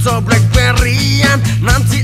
atzo blackberryan nantzi